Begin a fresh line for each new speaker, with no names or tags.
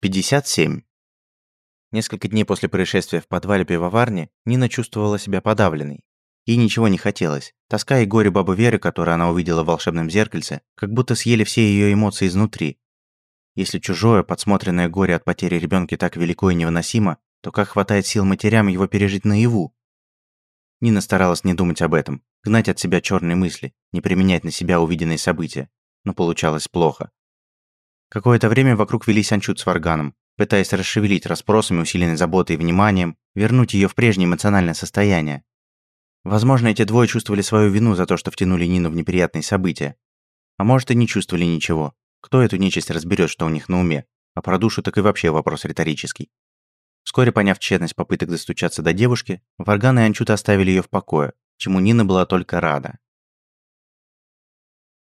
57. Несколько дней после происшествия в подвале пивоварни Нина чувствовала себя подавленной. Ей ничего не хотелось. Тоска и горе бабы Веры, которую она увидела в волшебном зеркальце, как будто съели все ее эмоции изнутри. Если чужое, подсмотренное горе от потери ребенка так велико и невыносимо, то как хватает сил матерям его пережить наяву? Нина старалась не думать об этом, гнать от себя черные мысли, не применять на себя увиденные события, но получалось плохо. Какое-то время вокруг велись Анчут с Варганом, пытаясь расшевелить расспросами, усиленной заботой и вниманием, вернуть ее в прежнее эмоциональное состояние. Возможно, эти двое чувствовали свою вину за то, что втянули Нину в неприятные события. А может, и не чувствовали ничего. Кто эту нечисть разберет, что у них на уме? А про душу так и вообще вопрос риторический. Вскоре поняв тщетность попыток достучаться до девушки, Варган и Анчут оставили ее в покое, чему Нина была только рада.